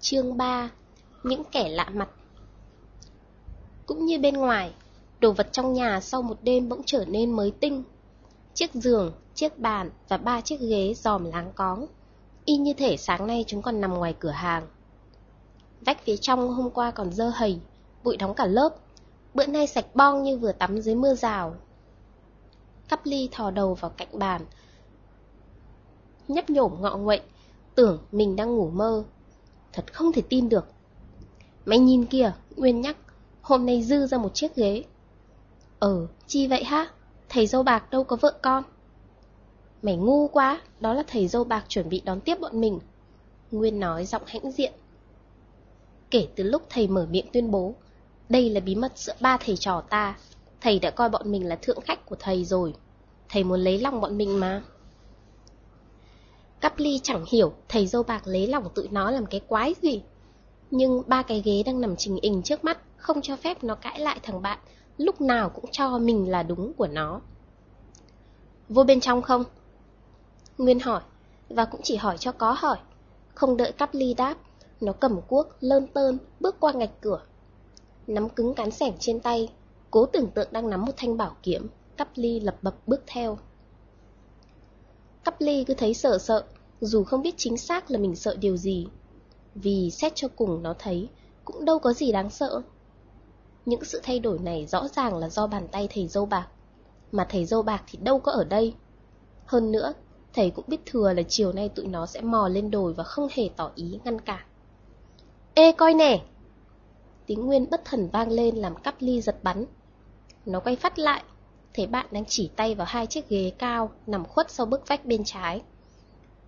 Chương 3 Những kẻ lạ mặt Cũng như bên ngoài, đồ vật trong nhà sau một đêm bỗng trở nên mới tinh. Chiếc giường, chiếc bàn và ba chiếc ghế dòm láng cóng. Y như thể sáng nay chúng còn nằm ngoài cửa hàng. Vách phía trong hôm qua còn dơ hầy, bụi đóng cả lớp. Bữa nay sạch bong như vừa tắm dưới mưa rào. Cắp ly thò đầu vào cạnh bàn, nhấp nhổm ngọ nguậy, tưởng mình đang ngủ mơ. Thật không thể tin được. Mày nhìn kìa, Nguyên nhắc, hôm nay dư ra một chiếc ghế. Ờ, chi vậy ha? Thầy dâu bạc đâu có vợ con. Mày ngu quá, đó là thầy dâu bạc chuẩn bị đón tiếp bọn mình. Nguyên nói giọng hãnh diện. Kể từ lúc thầy mở miệng tuyên bố, đây là bí mật giữa ba thầy trò ta, thầy đã coi bọn mình là thượng khách của thầy rồi. Thầy muốn lấy lòng bọn mình mà. Cắp ly chẳng hiểu thầy dâu bạc lấy lòng tụi nó làm cái quái gì. Nhưng ba cái ghế đang nằm trình hình trước mắt không cho phép nó cãi lại thằng bạn, lúc nào cũng cho mình là đúng của nó. Vô bên trong không? Nguyên hỏi, và cũng chỉ hỏi cho có hỏi. Không đợi cắp ly đáp, nó cầm cuốc, lơn tơn, bước qua ngạch cửa. Nắm cứng cán sẻng trên tay, cố tưởng tượng đang nắm một thanh bảo kiếm, cắp ly lập bập bước theo. Cắp ly cứ thấy sợ sợ, dù không biết chính xác là mình sợ điều gì. Vì xét cho cùng nó thấy, cũng đâu có gì đáng sợ. Những sự thay đổi này rõ ràng là do bàn tay thầy dâu bạc. Mà thầy dâu bạc thì đâu có ở đây. Hơn nữa, thầy cũng biết thừa là chiều nay tụi nó sẽ mò lên đồi và không hề tỏ ý ngăn cản. Ê coi nè! Tiếng Nguyên bất thần vang lên làm cắp ly giật bắn. Nó quay phát lại, thấy bạn đang chỉ tay vào hai chiếc ghế cao nằm khuất sau bức vách bên trái.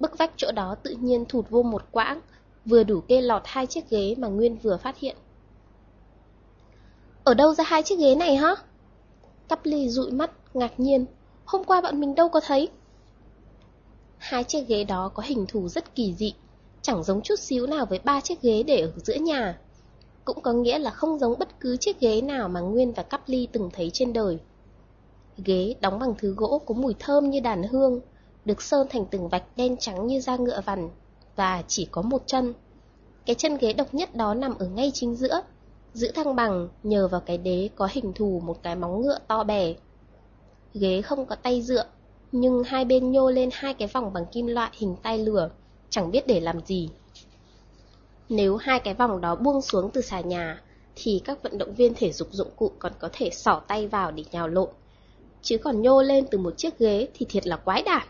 Bức vách chỗ đó tự nhiên thụt vô một quãng, vừa đủ kê lọt hai chiếc ghế mà Nguyên vừa phát hiện. Ở đâu ra hai chiếc ghế này hả? Cắp ly dụi mắt, ngạc nhiên. Hôm qua bọn mình đâu có thấy. Hai chiếc ghế đó có hình thù rất kỳ dị, chẳng giống chút xíu nào với ba chiếc ghế để ở giữa nhà. Cũng có nghĩa là không giống bất cứ chiếc ghế nào mà Nguyên và Cắp ly từng thấy trên đời. Ghế đóng bằng thứ gỗ có mùi thơm như đàn hương, được sơn thành từng vạch đen trắng như da ngựa vằn, và chỉ có một chân. Cái chân ghế độc nhất đó nằm ở ngay chính giữa, giữ thăng bằng nhờ vào cái đế có hình thù một cái móng ngựa to bè. Ghế không có tay dựa, nhưng hai bên nhô lên hai cái vòng bằng kim loại hình tay lửa, chẳng biết để làm gì. Nếu hai cái vòng đó buông xuống từ xà nhà, thì các vận động viên thể dục dụng cụ còn có thể sỏ tay vào để nhào lộn. Chứ còn nhô lên từ một chiếc ghế thì thiệt là quái đản.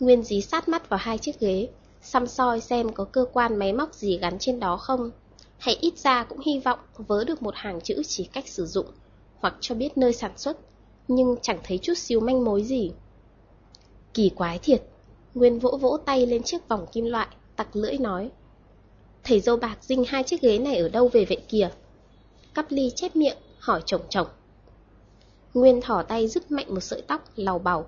Nguyên dí sát mắt vào hai chiếc ghế, xăm soi xem có cơ quan máy móc gì gắn trên đó không. Hay ít ra cũng hy vọng vớ được một hàng chữ chỉ cách sử dụng, hoặc cho biết nơi sản xuất, nhưng chẳng thấy chút xíu manh mối gì. Kỳ quái thiệt, Nguyên vỗ vỗ tay lên chiếc vòng kim loại, tặc lưỡi nói. Thầy dâu bạc dinh hai chiếc ghế này ở đâu về vậy kìa? Cắp ly chép miệng, hỏi chồng chồng. Nguyên thỏ tay rứt mạnh một sợi tóc, lào bầu,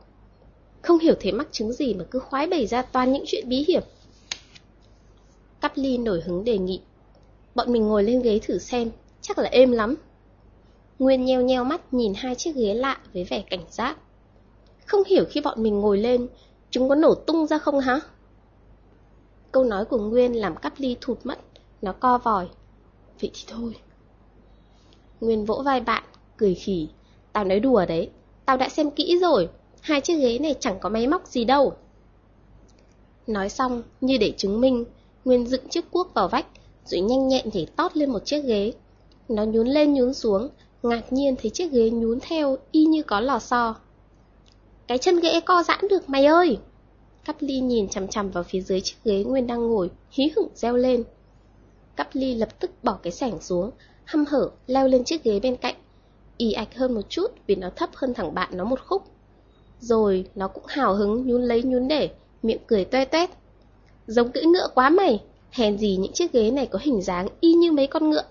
Không hiểu thế mắc chứng gì mà cứ khoái bày ra toàn những chuyện bí hiểm. Cắp ly nổi hứng đề nghị. Bọn mình ngồi lên ghế thử xem, chắc là êm lắm. Nguyên nheo nheo mắt nhìn hai chiếc ghế lạ với vẻ cảnh giác. Không hiểu khi bọn mình ngồi lên, chúng có nổ tung ra không hả? Câu nói của Nguyên làm cắp ly thụt mất, nó co vòi. Vậy thì thôi. Nguyên vỗ vai bạn, cười khỉ. Tao nói đùa đấy, tao đã xem kỹ rồi, hai chiếc ghế này chẳng có máy móc gì đâu. Nói xong, như để chứng minh, Nguyên dựng chiếc cuốc vào vách, rồi nhanh nhẹn nhảy tót lên một chiếc ghế. Nó nhún lên nhún xuống, ngạc nhiên thấy chiếc ghế nhún theo y như có lò xo. Cái chân ghế co giãn được mày ơi! Cắp ly nhìn chằm chằm vào phía dưới chiếc ghế Nguyên đang ngồi, hí hửng reo lên. Cắp ly lập tức bỏ cái sẻng xuống, hăm hở leo lên chiếc ghế bên cạnh, ì ạch hơn một chút vì nó thấp hơn thằng bạn nó một khúc. Rồi nó cũng hào hứng nhún lấy nhún để, miệng cười toe toét. Giống cưỡi ngựa quá mày, hèn gì những chiếc ghế này có hình dáng y như mấy con ngựa.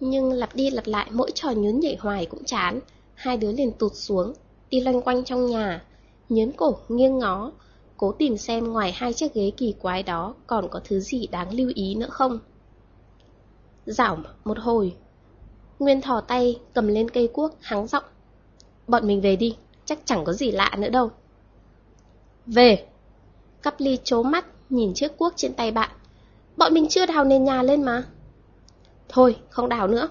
Nhưng lặp đi lặp lại mỗi trò nhún nhảy hoài cũng chán, hai đứa liền tụt xuống, đi loanh quanh trong nhà, nhớn cổ nghiêng ngó, cố tìm xem ngoài hai chiếc ghế kỳ quái đó còn có thứ gì đáng lưu ý nữa không. Dảo một hồi, Nguyên thò tay cầm lên cây cuốc hắng giọng. Bọn mình về đi, chắc chẳng có gì lạ nữa đâu. Về! Cắp ly chố mắt, nhìn chiếc cuốc trên tay bạn. Bọn mình chưa đào nền nhà lên mà. Thôi, không đào nữa.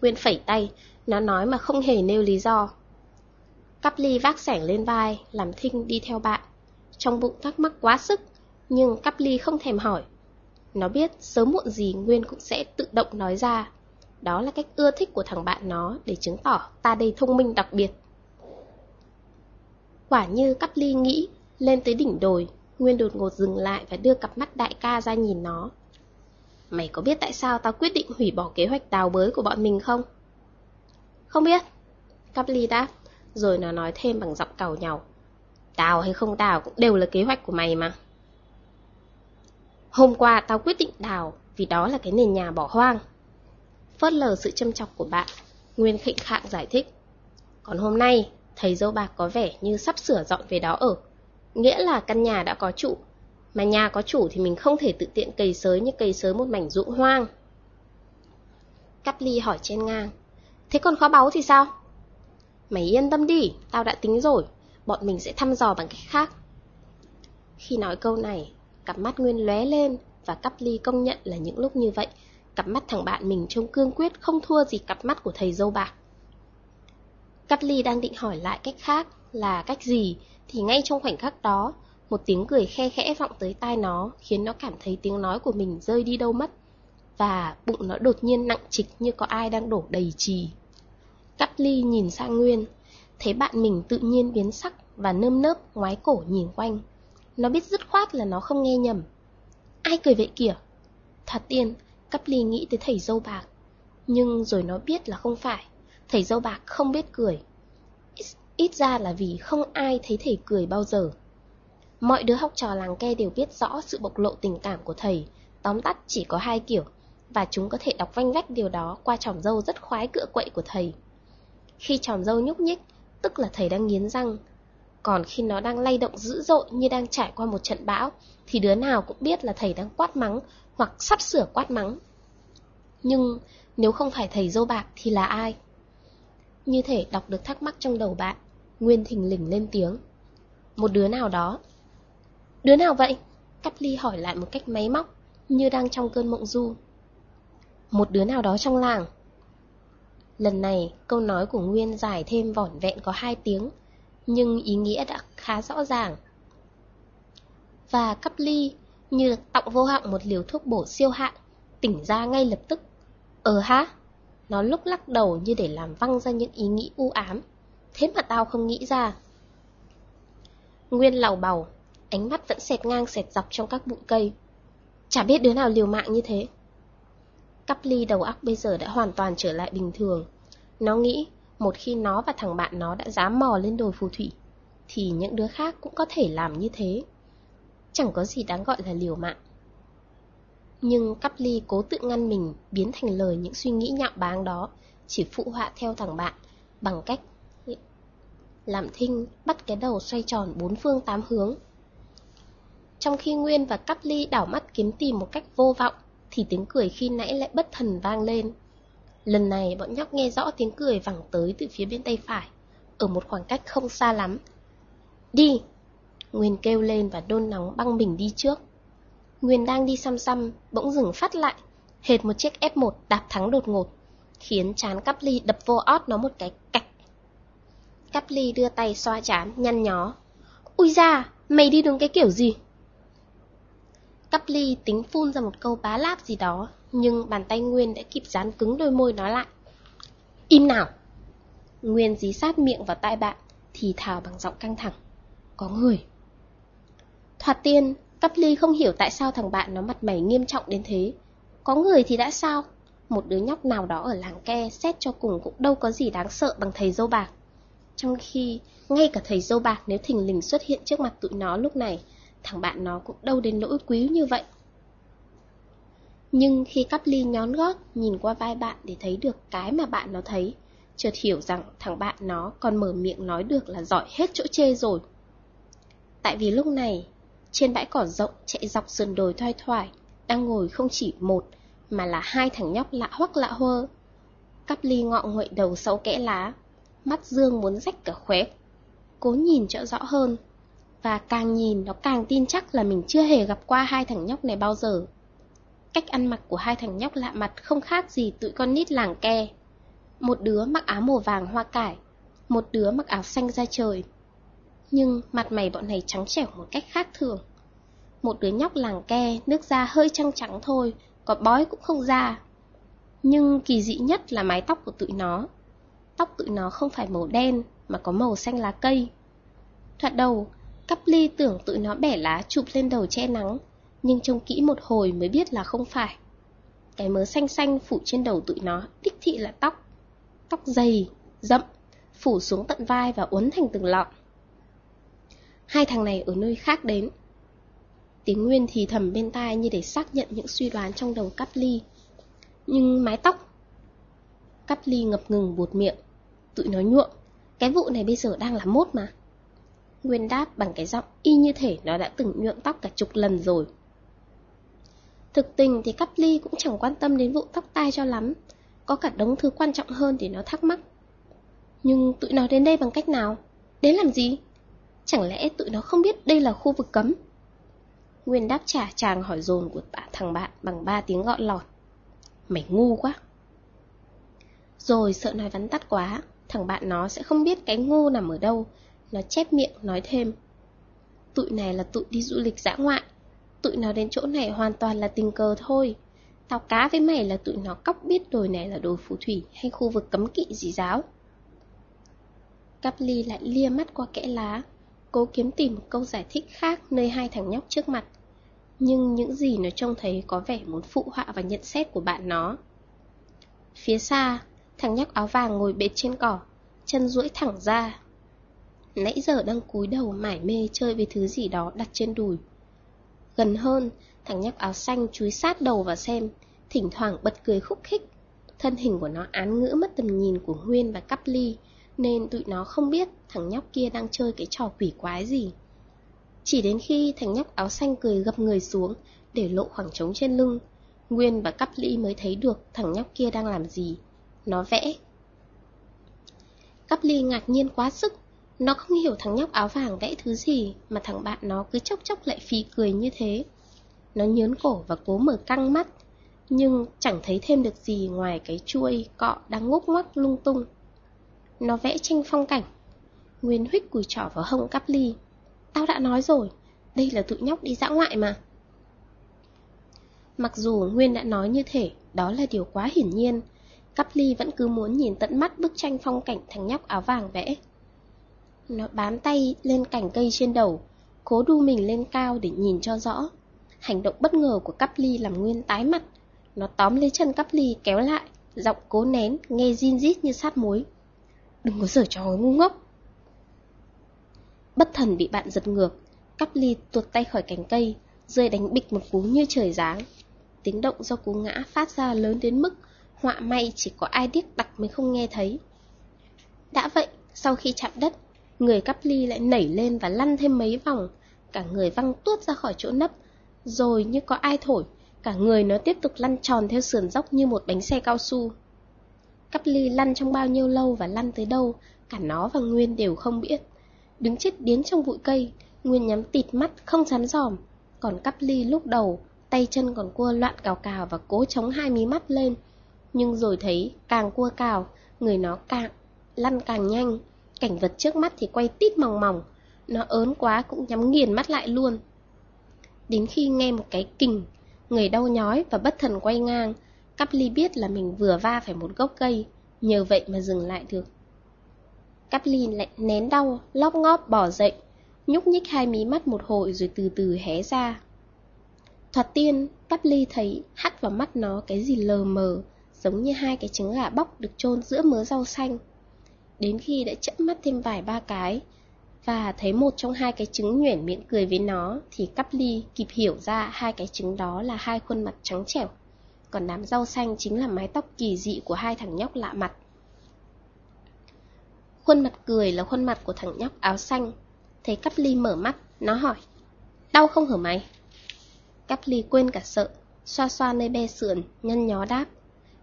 Nguyên phẩy tay, nó nói mà không hề nêu lý do. Cắp ly vác sẻng lên vai, làm thinh đi theo bạn. Trong bụng thắc mắc quá sức, nhưng cắp ly không thèm hỏi. Nó biết sớm muộn gì Nguyên cũng sẽ tự động nói ra. Đó là cách ưa thích của thằng bạn nó để chứng tỏ ta đây thông minh đặc biệt. Quả như cắp ly nghĩ, lên tới đỉnh đồi, Nguyên đột ngột dừng lại và đưa cặp mắt đại ca ra nhìn nó. Mày có biết tại sao tao quyết định hủy bỏ kế hoạch đào bới của bọn mình không? Không biết. Cắp ly đáp, rồi nó nói thêm bằng giọng cào nhau. Đào hay không đào cũng đều là kế hoạch của mày mà. Hôm qua tao quyết định đào vì đó là cái nền nhà bỏ hoang. Phớt lờ sự châm chọc của bạn, Nguyên khịnh khạng giải thích. Còn hôm nay, thầy dâu bạc có vẻ như sắp sửa dọn về đó ở. Nghĩa là căn nhà đã có chủ, mà nhà có chủ thì mình không thể tự tiện cày sới như cày sới một mảnh ruộng hoang. Cắp ly hỏi trên ngang. Thế còn kho báu thì sao? Mày yên tâm đi, tao đã tính rồi, bọn mình sẽ thăm dò bằng cách khác. Khi nói câu này, cặp mắt Nguyên lóe lên và cắp ly công nhận là những lúc như vậy, cặp mắt thằng bạn mình trông cương quyết không thua gì cặp mắt của thầy dâu bạc. Cắt ly đang định hỏi lại cách khác là cách gì, thì ngay trong khoảnh khắc đó, một tiếng cười khe khẽ vọng tới tai nó, khiến nó cảm thấy tiếng nói của mình rơi đi đâu mất. Và bụng nó đột nhiên nặng trịch như có ai đang đổ đầy trì. Cắt ly nhìn sang Nguyên, thấy bạn mình tự nhiên biến sắc và nơm nớp ngoái cổ nhìn quanh. Nó biết dứt khoát là nó không nghe nhầm. Ai cười vậy kìa? Thật tiên, Cắp ly nghĩ tới thầy dâu bạc. Nhưng rồi nó biết là không phải. Thầy dâu bạc không biết cười. Ít, ít ra là vì không ai thấy thầy cười bao giờ. Mọi đứa học trò làng ke đều biết rõ sự bộc lộ tình cảm của thầy, tóm tắt chỉ có hai kiểu, và chúng có thể đọc vanh vách điều đó qua tròm dâu rất khoái cựa quậy của thầy. Khi tròm dâu nhúc nhích, tức là thầy đang nghiến răng. Còn khi nó đang lay động dữ dội như đang trải qua một trận bão, thì đứa nào cũng biết là thầy đang quát mắng hoặc sắp sửa quát mắng. Nhưng nếu không phải thầy dâu bạc thì là ai? Như thể đọc được thắc mắc trong đầu bạn, Nguyên thình lình lên tiếng. Một đứa nào đó. Đứa nào vậy? Cắp ly hỏi lại một cách máy móc, như đang trong cơn mộng du. Một đứa nào đó trong làng. Lần này, câu nói của Nguyên dài thêm vỏn vẹn có hai tiếng, nhưng ý nghĩa đã khá rõ ràng. Và cắp ly, như được tọng vô họng một liều thuốc bổ siêu hạng, tỉnh ra ngay lập tức. Ờ ha? Nó lúc lắc đầu như để làm văng ra những ý nghĩ u ám. Thế mà tao không nghĩ ra. Nguyên lầu bầu, ánh mắt vẫn xẹt ngang xẹt dọc trong các bụi cây. Chả biết đứa nào liều mạng như thế. Cắp ly đầu óc bây giờ đã hoàn toàn trở lại bình thường. Nó nghĩ, một khi nó và thằng bạn nó đã dám mò lên đồi phù thủy, thì những đứa khác cũng có thể làm như thế. Chẳng có gì đáng gọi là liều mạng. Nhưng cắp ly cố tự ngăn mình biến thành lời những suy nghĩ nhạo báng đó, chỉ phụ họa theo thằng bạn, bằng cách làm thinh bắt cái đầu xoay tròn bốn phương tám hướng. Trong khi Nguyên và Cắp Ly đảo mắt kiếm tìm một cách vô vọng, thì tiếng cười khi nãy lại bất thần vang lên. Lần này bọn nhóc nghe rõ tiếng cười vẳng tới từ phía bên tay phải, ở một khoảng cách không xa lắm. Đi! Nguyên kêu lên và đôn nóng băng mình đi trước. Nguyên đang đi xăm xăm, bỗng dừng phát lại, hệt một chiếc F1 đạp thắng đột ngột, khiến chán cắp ly đập vô ót nó một cái cạch. Cắp ly đưa tay xoa chán, nhăn nhó. Ui da, mày đi đường cái kiểu gì? Cắp ly tính phun ra một câu bá láp gì đó, nhưng bàn tay Nguyên đã kịp dán cứng đôi môi nó lại. Im nào! Nguyên dí sát miệng vào tai bạn, thì thào bằng giọng căng thẳng. Có người. Thoạt tiên, Cắp ly không hiểu tại sao thằng bạn nó mặt mày nghiêm trọng đến thế. Có người thì đã sao? Một đứa nhóc nào đó ở làng ke xét cho cùng cũng đâu có gì đáng sợ bằng thầy dâu bạc. Trong khi, ngay cả thầy dâu bạc nếu thình lình xuất hiện trước mặt tụi nó lúc này, thằng bạn nó cũng đâu đến nỗi quý như vậy. Nhưng khi cắp ly nhón gót, nhìn qua vai bạn để thấy được cái mà bạn nó thấy, chợt hiểu rằng thằng bạn nó còn mở miệng nói được là giỏi hết chỗ chê rồi. Tại vì lúc này, trên bãi cỏ rộng chạy dọc sườn đồi thoai thoải, đang ngồi không chỉ một, mà là hai thằng nhóc lạ hoắc lạ hơ. Cắp ly ngọ nguậy đầu sau kẽ lá, mắt dương muốn rách cả khóe. Cố nhìn cho rõ hơn. Và càng nhìn nó càng tin chắc là mình chưa hề gặp qua hai thằng nhóc này bao giờ. Cách ăn mặc của hai thằng nhóc lạ mặt không khác gì tụi con nít làng ke. Một đứa mặc áo màu vàng hoa cải, một đứa mặc áo xanh da trời. Nhưng mặt mày bọn này trắng trẻo một cách khác thường. Một đứa nhóc làng ke, nước da hơi trắng trắng thôi, có bói cũng không ra. Nhưng kỳ dị nhất là mái tóc của tụi nó. Tóc tụi nó không phải màu đen, mà có màu xanh lá cây. Thoạt đầu, cắp ly tưởng tụi nó bẻ lá chụp lên đầu che nắng, nhưng trông kỹ một hồi mới biết là không phải. Cái mớ xanh xanh phủ trên đầu tụi nó đích thị là tóc. Tóc dày, rậm, phủ xuống tận vai và uốn thành từng lọn. Hai thằng này ở nơi khác đến. Tiếng Nguyên thì thầm bên tai như để xác nhận những suy đoán trong đầu cắp ly. Nhưng mái tóc... Cắp ly ngập ngừng buột miệng. Tụi nó nhuộm. Cái vụ này bây giờ đang là mốt mà. Nguyên đáp bằng cái giọng y như thể nó đã từng nhuộm tóc cả chục lần rồi. Thực tình thì cắp ly cũng chẳng quan tâm đến vụ tóc tai cho lắm. Có cả đống thứ quan trọng hơn để nó thắc mắc. Nhưng tụi nó đến đây bằng cách nào? Đến làm gì? Chẳng lẽ tụi nó không biết đây là khu vực cấm? Nguyên đáp trả chàng hỏi dồn của thằng bạn bằng ba tiếng gọn lọt. Mày ngu quá. Rồi sợ nói vắn tắt quá, thằng bạn nó sẽ không biết cái ngu nằm ở đâu. Nó chép miệng nói thêm. Tụi này là tụi đi du lịch dã ngoại. Tụi nó đến chỗ này hoàn toàn là tình cờ thôi. Tao cá với mày là tụi nó cóc biết đồi này là đồi phù thủy hay khu vực cấm kỵ gì giáo. Cắp ly lại lia mắt qua kẽ lá, cố kiếm tìm một câu giải thích khác nơi hai thằng nhóc trước mặt. Nhưng những gì nó trông thấy có vẻ muốn phụ họa và nhận xét của bạn nó. Phía xa, thằng nhóc áo vàng ngồi bệt trên cỏ, chân duỗi thẳng ra. Nãy giờ đang cúi đầu mải mê chơi với thứ gì đó đặt trên đùi. Gần hơn, thằng nhóc áo xanh chúi sát đầu vào xem, thỉnh thoảng bật cười khúc khích. Thân hình của nó án ngữ mất tầm nhìn của Nguyên và Cắp Ly, nên tụi nó không biết thằng nhóc kia đang chơi cái trò quỷ quái gì. Chỉ đến khi thằng nhóc áo xanh cười gập người xuống để lộ khoảng trống trên lưng, Nguyên và Cắp Ly mới thấy được thằng nhóc kia đang làm gì. Nó vẽ. Cắp Ly ngạc nhiên quá sức, nó không hiểu thằng nhóc áo vàng vẽ thứ gì mà thằng bạn nó cứ chốc chốc lại phì cười như thế. Nó nhớn cổ và cố mở căng mắt, nhưng chẳng thấy thêm được gì ngoài cái chuôi cọ đang ngốc ngoắc lung tung. Nó vẽ tranh phong cảnh. Nguyên huyết cùi trỏ vào hông cắp ly. Tao đã nói rồi, đây là tụi nhóc đi dã ngoại mà. Mặc dù Nguyên đã nói như thể đó là điều quá hiển nhiên, Cắp ly vẫn cứ muốn nhìn tận mắt bức tranh phong cảnh thằng nhóc áo vàng vẽ. Nó bám tay lên cành cây trên đầu, cố đu mình lên cao để nhìn cho rõ. Hành động bất ngờ của cắp ly làm Nguyên tái mặt. Nó tóm lấy chân cắp ly kéo lại, giọng cố nén, nghe zin rít như sát muối. Đừng có giở trò ngu ngốc. Bất thần bị bạn giật ngược, cắp ly tuột tay khỏi cành cây, rơi đánh bịch một cú như trời giáng. Tiếng động do cú ngã phát ra lớn đến mức họa may chỉ có ai điếc đặc mới không nghe thấy. Đã vậy, sau khi chạm đất, người cắp ly lại nảy lên và lăn thêm mấy vòng, cả người văng tuốt ra khỏi chỗ nấp, rồi như có ai thổi, cả người nó tiếp tục lăn tròn theo sườn dốc như một bánh xe cao su. Cắp ly lăn trong bao nhiêu lâu và lăn tới đâu, cả nó và Nguyên đều không biết. Đứng chết điến trong bụi cây, Nguyên nhắm tịt mắt không dám dòm, còn cắp ly lúc đầu, tay chân còn cua loạn cào cào và cố chống hai mí mắt lên. Nhưng rồi thấy càng cua cào, người nó càng lăn càng nhanh, cảnh vật trước mắt thì quay tít mỏng mỏng, nó ớn quá cũng nhắm nghiền mắt lại luôn. Đến khi nghe một cái kình, người đau nhói và bất thần quay ngang, Cắp ly biết là mình vừa va phải một gốc cây, nhờ vậy mà dừng lại được. Cắp ly lại nén đau, lóc ngóp bỏ dậy, nhúc nhích hai mí mắt một hồi rồi từ từ hé ra. Thoạt tiên, Cắp ly thấy hắt vào mắt nó cái gì lờ mờ, giống như hai cái trứng gà bóc được chôn giữa mớ rau xanh. Đến khi đã chậm mắt thêm vài ba cái, và thấy một trong hai cái trứng nhuyễn miệng cười với nó, thì Cắp ly kịp hiểu ra hai cái trứng đó là hai khuôn mặt trắng trẻo còn đám rau xanh chính là mái tóc kỳ dị của hai thằng nhóc lạ mặt. Khuôn mặt cười là khuôn mặt của thằng nhóc áo xanh. Thấy Cắp Ly mở mắt, nó hỏi, đau không hở mày? Cắp Ly quên cả sợ, xoa xoa nơi be sườn, nhân nhó đáp,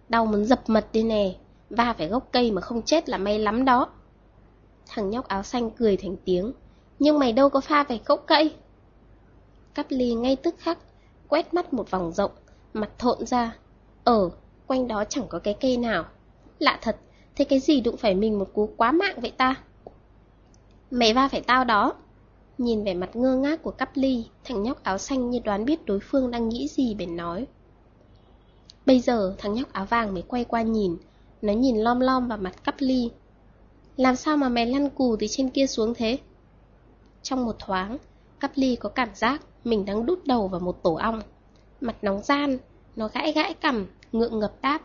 đau muốn dập mật đi nè, va phải gốc cây mà không chết là may lắm đó. Thằng nhóc áo xanh cười thành tiếng, Nhưng mày đâu có pha phải gốc cây. Cắp ly ngay tức khắc, quét mắt một vòng rộng, mặt thộn ra. Ờ, quanh đó chẳng có cái cây nào. Lạ thật, thế cái gì đụng phải mình một cú quá mạng vậy ta? Mày va phải tao đó. Nhìn vẻ mặt ngơ ngác của cắp ly, thằng nhóc áo xanh như đoán biết đối phương đang nghĩ gì bèn nói. Bây giờ thằng nhóc áo vàng mới quay qua nhìn, nó nhìn lom lom vào mặt cắp ly. Làm sao mà mày lăn cù từ trên kia xuống thế? Trong một thoáng, cắp ly có cảm giác mình đang đút đầu vào một tổ ong. Mặt nóng gian, nó gãi gãi cằm, ngượng ngập đáp.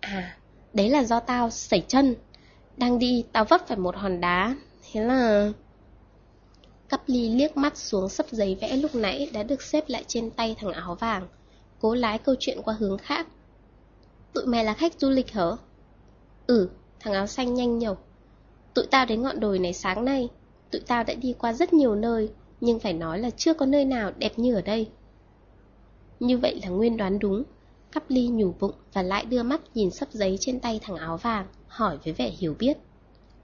À, đấy là do tao sẩy chân. Đang đi, tao vấp phải một hòn đá. Thế là... Cắp ly liếc mắt xuống sấp giấy vẽ lúc nãy đã được xếp lại trên tay thằng áo vàng. Cố lái câu chuyện qua hướng khác. Tụi mày là khách du lịch hả? Ừ, thằng áo xanh nhanh nhẩu. Tụi tao đến ngọn đồi này sáng nay. Tụi tao đã đi qua rất nhiều nơi, nhưng phải nói là chưa có nơi nào đẹp như ở đây. Như vậy là nguyên đoán đúng. Cắp ly nhủ bụng và lại đưa mắt nhìn sấp giấy trên tay thằng áo vàng, hỏi với vẻ hiểu biết.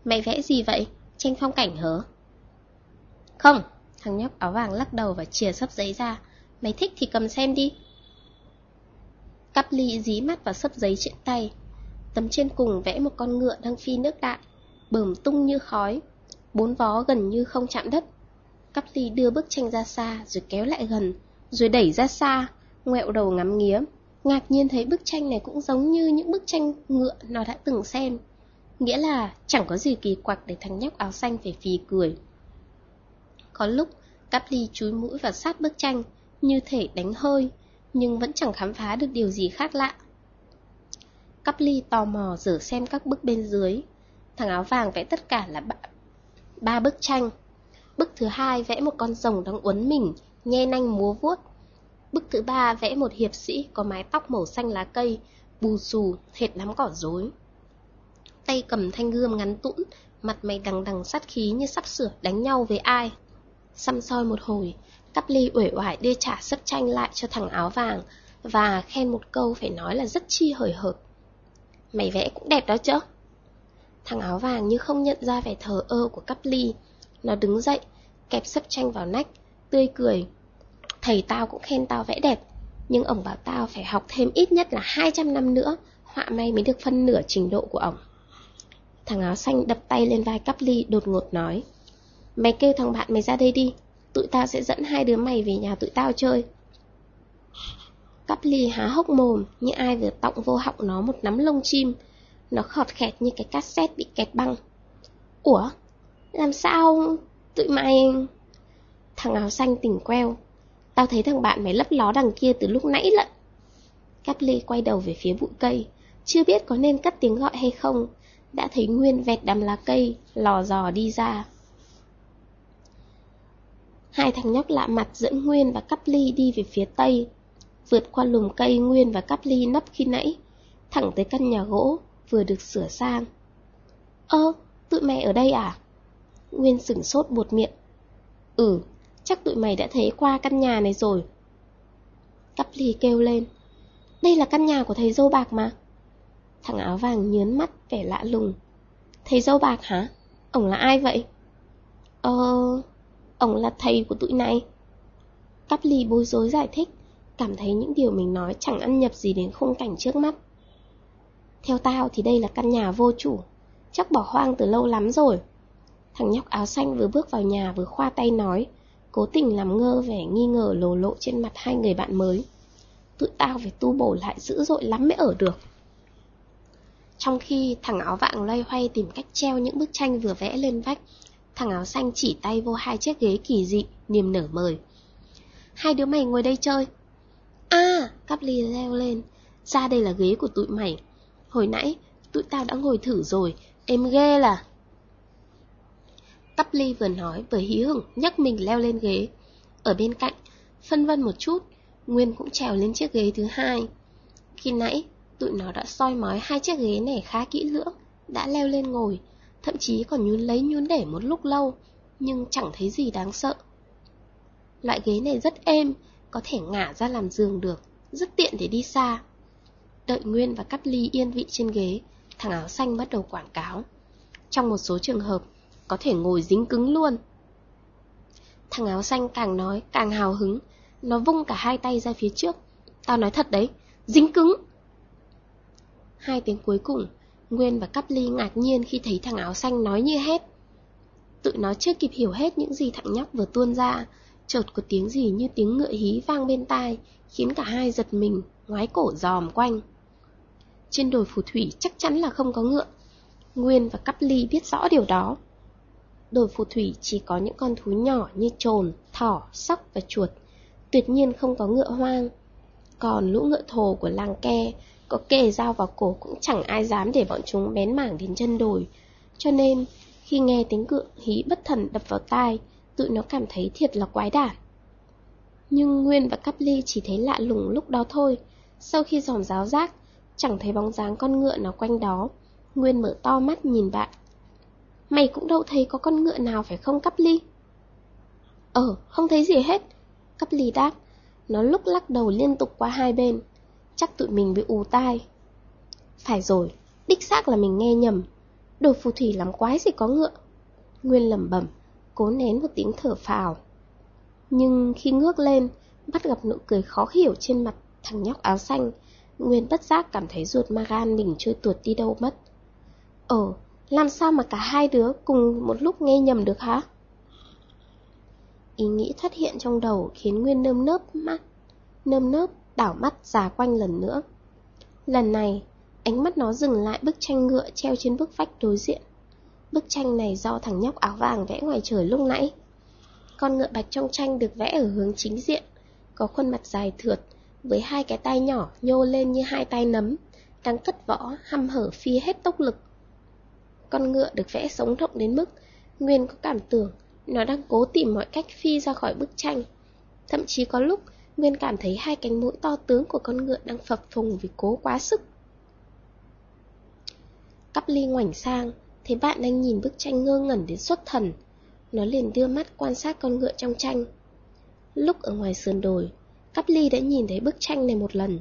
Mày vẽ gì vậy? Tranh phong cảnh hở? Không, thằng nhóc áo vàng lắc đầu và chìa sấp giấy ra. Mày thích thì cầm xem đi. Cắp ly dí mắt vào sấp giấy trên tay. Tấm trên cùng vẽ một con ngựa đang phi nước đại, bờm tung như khói, bốn vó gần như không chạm đất. Cắp ly đưa bức tranh ra xa rồi kéo lại gần, rồi đẩy ra xa, ngoẹo đầu ngắm nghía. Ngạc nhiên thấy bức tranh này cũng giống như những bức tranh ngựa nó đã từng xem. Nghĩa là chẳng có gì kỳ quặc để thằng nhóc áo xanh phải phì cười. Có lúc, cắp ly chúi mũi vào sát bức tranh, như thể đánh hơi, nhưng vẫn chẳng khám phá được điều gì khác lạ. Cắp ly tò mò rửa xem các bức bên dưới. Thằng áo vàng vẽ tất cả là ba, ba bức tranh. Bức thứ hai vẽ một con rồng đang uốn mình, nhe nanh múa vuốt. Bức thứ ba vẽ một hiệp sĩ có mái tóc màu xanh lá cây, bù xù, hệt nắm cỏ rối. Tay cầm thanh gươm ngắn tũn, mặt mày đằng đằng sát khí như sắp sửa đánh nhau với ai. Xăm soi một hồi, Cắp ly uể oải đưa trả sấp tranh lại cho thằng áo vàng và khen một câu phải nói là rất chi hời hợt. Mày vẽ cũng đẹp đó chứ? Thằng áo vàng như không nhận ra vẻ thờ ơ của cắp ly. Nó đứng dậy, kẹp sấp tranh vào nách, tươi cười. Thầy tao cũng khen tao vẽ đẹp, nhưng ổng bảo tao phải học thêm ít nhất là 200 năm nữa, họa may mới được phân nửa trình độ của ổng. Thằng áo xanh đập tay lên vai cắp ly đột ngột nói. Mày kêu thằng bạn mày ra đây đi, tụi tao sẽ dẫn hai đứa mày về nhà tụi tao chơi. Cắp ly há hốc mồm như ai vừa tọng vô họng nó một nắm lông chim. Nó khọt khẹt như cái cassette bị kẹt băng. Ủa? Làm sao? Tụi mày... Thằng áo xanh tỉnh queo. Tao thấy thằng bạn mày lấp ló đằng kia từ lúc nãy lận. Capley quay đầu về phía bụi cây. Chưa biết có nên cất tiếng gọi hay không. Đã thấy Nguyên vẹt đầm lá cây, lò dò đi ra. Hai thằng nhóc lạ mặt dẫn Nguyên và Cắp Ly đi về phía tây. Vượt qua lùm cây Nguyên và Cắp Ly nấp khi nãy, thẳng tới căn nhà gỗ, vừa được sửa sang. Ơ, tụi mày ở đây à? Nguyên sửng sốt buột miệng. Ừ, chắc tụi mày đã thấy qua căn nhà này rồi. Cắp lì kêu lên. Đây là căn nhà của thầy dâu bạc mà. Thằng áo vàng nhớn mắt vẻ lạ lùng. Thầy dâu bạc hả? Ông là ai vậy? Ờ... Ông là thầy của tụi này. Cắp lì bối rối giải thích, cảm thấy những điều mình nói chẳng ăn nhập gì đến khung cảnh trước mắt. Theo tao thì đây là căn nhà vô chủ, chắc bỏ hoang từ lâu lắm rồi. Thằng nhóc áo xanh vừa bước vào nhà vừa khoa tay nói, cố tình làm ngơ vẻ nghi ngờ lồ lộ trên mặt hai người bạn mới. Tụi tao phải tu bổ lại dữ dội lắm mới ở được. Trong khi thằng áo vạng loay hoay tìm cách treo những bức tranh vừa vẽ lên vách, Thằng áo xanh chỉ tay vô hai chiếc ghế kỳ dị, niềm nở mời. Hai đứa mày ngồi đây chơi. À, cắp ly leo lên. Ra đây là ghế của tụi mày. Hồi nãy, tụi tao đã ngồi thử rồi, em ghê là. Cắp ly vừa nói vừa hí hửng nhấc mình leo lên ghế. Ở bên cạnh, phân vân một chút, Nguyên cũng trèo lên chiếc ghế thứ hai. Khi nãy, tụi nó đã soi mói hai chiếc ghế này khá kỹ lưỡng, đã leo lên ngồi, thậm chí còn nhún lấy nhún để một lúc lâu, nhưng chẳng thấy gì đáng sợ. Loại ghế này rất êm, có thể ngả ra làm giường được, rất tiện để đi xa. Đợi Nguyên và Cắp Ly yên vị trên ghế, thằng áo xanh bắt đầu quảng cáo. Trong một số trường hợp, có thể ngồi dính cứng luôn. Thằng áo xanh càng nói càng hào hứng, nó vung cả hai tay ra phía trước. Tao nói thật đấy, dính cứng. Hai tiếng cuối cùng, Nguyên và Cắp Ly ngạc nhiên khi thấy thằng áo xanh nói như hét. Tụi nó chưa kịp hiểu hết những gì thằng nhóc vừa tuôn ra, chợt có tiếng gì như tiếng ngựa hí vang bên tai, khiến cả hai giật mình, ngoái cổ dòm quanh. Trên đồi phù thủy chắc chắn là không có ngựa. Nguyên và Cắp Ly biết rõ điều đó. Đồi phù thủy chỉ có những con thú nhỏ như trồn, thỏ, sóc và chuột. Tuyệt nhiên không có ngựa hoang. Còn lũ ngựa thồ của làng ke có kề dao vào cổ cũng chẳng ai dám để bọn chúng bén mảng đến chân đồi. Cho nên, khi nghe tiếng cựa hí bất thần đập vào tai, tụi nó cảm thấy thiệt là quái đản. Nhưng Nguyên và Cắp Ly chỉ thấy lạ lùng lúc đó thôi. Sau khi dòm giáo giác, chẳng thấy bóng dáng con ngựa nào quanh đó. Nguyên mở to mắt nhìn bạn. Mày cũng đâu thấy có con ngựa nào phải không Cắp Ly? Ờ, không thấy gì hết. Cắp Ly đáp. Nó lúc lắc đầu liên tục qua hai bên. Chắc tụi mình bị ù tai. Phải rồi, đích xác là mình nghe nhầm. Đồ phù thủy làm quái gì có ngựa. Nguyên lầm bẩm, cố nén một tiếng thở phào. Nhưng khi ngước lên, bắt gặp nụ cười khó hiểu trên mặt thằng nhóc áo xanh, Nguyên bất giác cảm thấy ruột ma gan mình trôi tuột đi đâu mất. Ờ, làm sao mà cả hai đứa cùng một lúc nghe nhầm được hả? Ý nghĩ thoát hiện trong đầu khiến Nguyên nơm nớp mắt, nơm nớp đảo mắt giả quanh lần nữa. Lần này, ánh mắt nó dừng lại bức tranh ngựa treo trên bức vách đối diện. Bức tranh này do thằng nhóc áo vàng vẽ ngoài trời lúc nãy. Con ngựa bạch trong tranh được vẽ ở hướng chính diện, có khuôn mặt dài thượt, với hai cái tay nhỏ nhô lên như hai tay nấm, đang cất võ, hăm hở phi hết tốc lực. Con ngựa được vẽ sống động đến mức Nguyên có cảm tưởng nó đang cố tìm mọi cách phi ra khỏi bức tranh. Thậm chí có lúc Nguyên cảm thấy hai cánh mũi to tướng của con ngựa đang phập phùng vì cố quá sức. Cắp ly ngoảnh sang, thấy bạn đang nhìn bức tranh ngơ ngẩn đến xuất thần. Nó liền đưa mắt quan sát con ngựa trong tranh. Lúc ở ngoài sườn đồi, Cắp ly đã nhìn thấy bức tranh này một lần.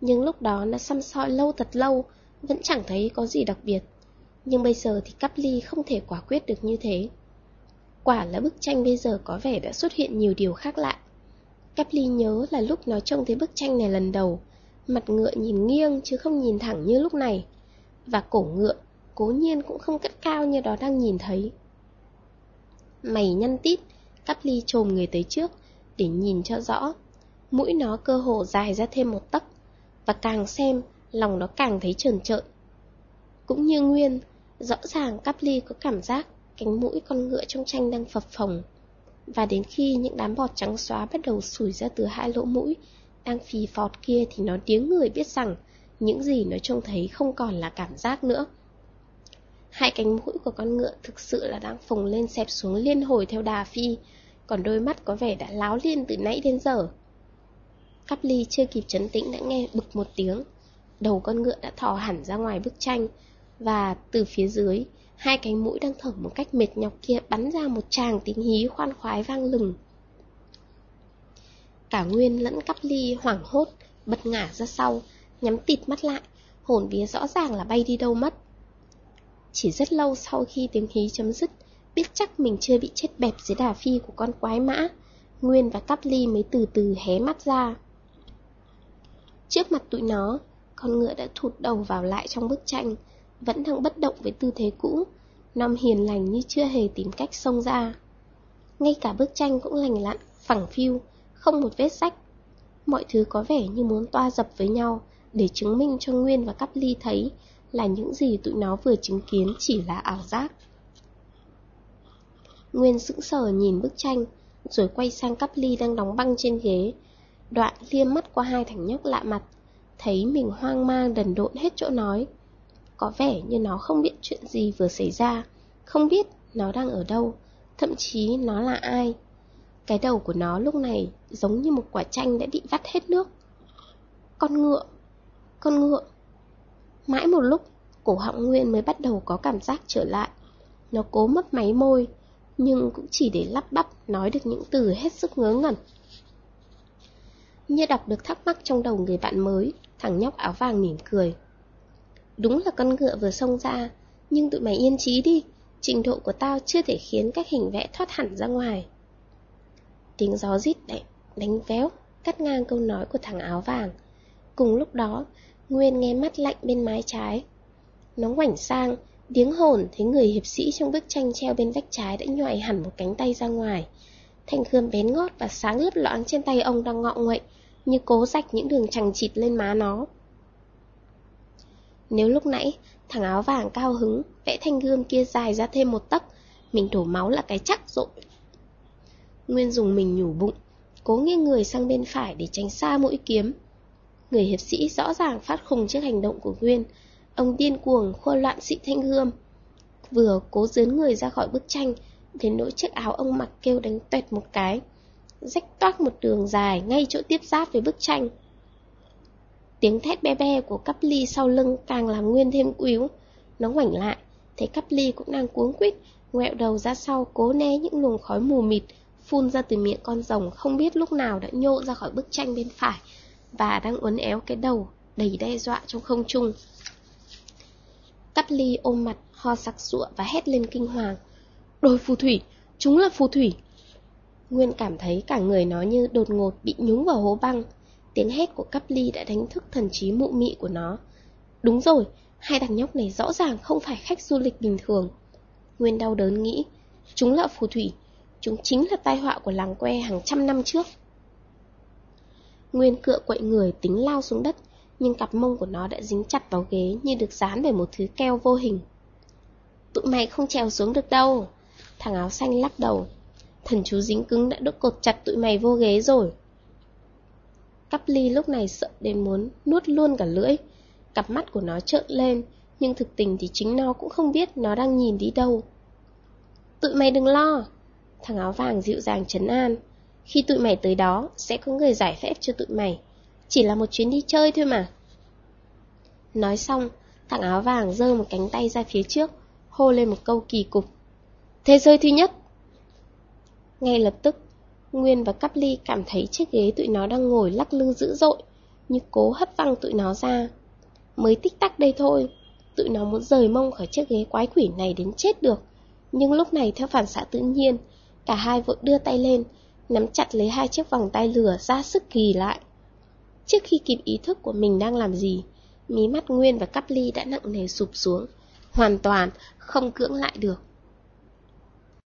Nhưng lúc đó nó xăm soi lâu thật lâu, vẫn chẳng thấy có gì đặc biệt. Nhưng bây giờ thì Cắp ly không thể quả quyết được như thế. Quả là bức tranh bây giờ có vẻ đã xuất hiện nhiều điều khác lạ. Cắp ly nhớ là lúc nó trông thấy bức tranh này lần đầu, mặt ngựa nhìn nghiêng chứ không nhìn thẳng như lúc này. Và cổ ngựa, cố nhiên cũng không cất cao như đó đang nhìn thấy. Mày nhăn tít, Cắp ly trồm người tới trước, để nhìn cho rõ. Mũi nó cơ hồ dài ra thêm một tấc, và càng xem, lòng nó càng thấy trờn trợn. Cũng như Nguyên, rõ ràng Cắp ly có cảm giác cánh mũi con ngựa trong tranh đang phập phồng. Và đến khi những đám bọt trắng xóa bắt đầu sủi ra từ hai lỗ mũi, đang phì phọt kia thì nó tiếng người biết rằng những gì nó trông thấy không còn là cảm giác nữa. Hai cánh mũi của con ngựa thực sự là đang phồng lên xẹp xuống liên hồi theo đà phi, còn đôi mắt có vẻ đã láo liên từ nãy đến giờ. Cắp ly chưa kịp chấn tĩnh đã nghe bực một tiếng. Đầu con ngựa đã thò hẳn ra ngoài bức tranh, và từ phía dưới, hai cánh mũi đang thở một cách mệt nhọc kia bắn ra một tràng tiếng hí khoan khoái vang lừng. Cả Nguyên lẫn cắp ly hoảng hốt, bật ngả ra sau, nhắm tịt mắt lại, hồn vía rõ ràng là bay đi đâu mất. Chỉ rất lâu sau khi tiếng hí chấm dứt, biết chắc mình chưa bị chết bẹp dưới đà phi của con quái mã, Nguyên và cắp ly mới từ từ hé mắt ra. Trước mặt tụi nó, con ngựa đã thụt đầu vào lại trong bức tranh, vẫn đang bất động với tư thế cũ, Nam hiền lành như chưa hề tìm cách xông ra. Ngay cả bức tranh cũng lành lặn, phẳng phiu, không một vết sách. Mọi thứ có vẻ như muốn toa dập với nhau để chứng minh cho Nguyên và Cắp Ly thấy là những gì tụi nó vừa chứng kiến chỉ là ảo giác. Nguyên sững sờ nhìn bức tranh, rồi quay sang Cắp Ly đang đóng băng trên ghế. Đoạn liêm mắt qua hai thằng nhóc lạ mặt, thấy mình hoang mang đần độn hết chỗ nói. Có vẻ như nó không biết chuyện gì vừa xảy ra, không biết nó đang ở đâu, thậm chí nó là ai. Cái đầu của nó lúc này giống như một quả chanh đã bị vắt hết nước. Con ngựa, con ngựa. Mãi một lúc, cổ họng Nguyên mới bắt đầu có cảm giác trở lại. Nó cố mấp máy môi, nhưng cũng chỉ để lắp bắp nói được những từ hết sức ngớ ngẩn. Như đọc được thắc mắc trong đầu người bạn mới, thằng nhóc áo vàng mỉm cười. Đúng là con ngựa vừa xông ra, nhưng tụi mày yên trí đi, trình độ của tao chưa thể khiến các hình vẽ thoát hẳn ra ngoài. tiếng gió rít đánh, đánh véo, cắt ngang câu nói của thằng áo vàng. Cùng lúc đó, Nguyên nghe mắt lạnh bên mái trái. Nó ngoảnh sang, tiếng hồn thấy người hiệp sĩ trong bức tranh treo bên vách trái đã nhoại hẳn một cánh tay ra ngoài. Thanh khương bén ngót và sáng lấp loáng trên tay ông đang ngọ nguậy, như cố rạch những đường chằng chịt lên má nó. Nếu lúc nãy, thằng áo vàng cao hứng, vẽ thanh gươm kia dài ra thêm một tấc, mình đổ máu là cái chắc rồi. Nguyên dùng mình nhủ bụng, cố nghiêng người sang bên phải để tránh xa mũi kiếm. Người hiệp sĩ rõ ràng phát khùng trước hành động của Nguyên. Ông điên cuồng khua loạn xị thanh gươm. Vừa cố dướn người ra khỏi bức tranh, đến nỗi chiếc áo ông mặc kêu đánh tuẹt một cái. Rách toác một đường dài ngay chỗ tiếp giáp với bức tranh. Tiếng thét be be của cắp ly sau lưng càng làm Nguyên thêm quýu. Nó ngoảnh lại, thấy cắp ly cũng đang cuống quýt, ngoẹo đầu ra sau cố né những luồng khói mù mịt phun ra từ miệng con rồng không biết lúc nào đã nhô ra khỏi bức tranh bên phải và đang uốn éo cái đầu đầy đe dọa trong không trung. Cắp ly ôm mặt, ho sặc sụa và hét lên kinh hoàng. Đôi phù thủy, chúng là phù thủy. Nguyên cảm thấy cả người nó như đột ngột bị nhúng vào hố băng. Tiếng hét của cắp ly đã đánh thức thần trí mụ mị của nó. Đúng rồi, hai thằng nhóc này rõ ràng không phải khách du lịch bình thường. Nguyên đau đớn nghĩ, chúng là phù thủy, chúng chính là tai họa của làng que hàng trăm năm trước. Nguyên cựa quậy người tính lao xuống đất, nhưng cặp mông của nó đã dính chặt vào ghế như được dán bởi một thứ keo vô hình. Tụi mày không trèo xuống được đâu. Thằng áo xanh lắc đầu. Thần chú dính cứng đã đốt cột chặt tụi mày vô ghế rồi. Cắp ly lúc này sợ đến muốn nuốt luôn cả lưỡi. Cặp mắt của nó trợn lên, nhưng thực tình thì chính nó cũng không biết nó đang nhìn đi đâu. Tụi mày đừng lo. Thằng áo vàng dịu dàng trấn an. Khi tụi mày tới đó, sẽ có người giải phép cho tụi mày. Chỉ là một chuyến đi chơi thôi mà. Nói xong, thằng áo vàng giơ một cánh tay ra phía trước, hô lên một câu kỳ cục. Thế giới thứ nhất! Ngay lập tức, Nguyên và Cắp Ly cảm thấy chiếc ghế tụi nó đang ngồi lắc lư dữ dội, như cố hất văng tụi nó ra. Mới tích tắc đây thôi, tụi nó muốn rời mông khỏi chiếc ghế quái quỷ này đến chết được. Nhưng lúc này theo phản xạ tự nhiên, cả hai vội đưa tay lên, nắm chặt lấy hai chiếc vòng tay lửa ra sức kỳ lại. Trước khi kịp ý thức của mình đang làm gì, mí mắt Nguyên và Cắp Ly đã nặng nề sụp xuống, hoàn toàn không cưỡng lại được.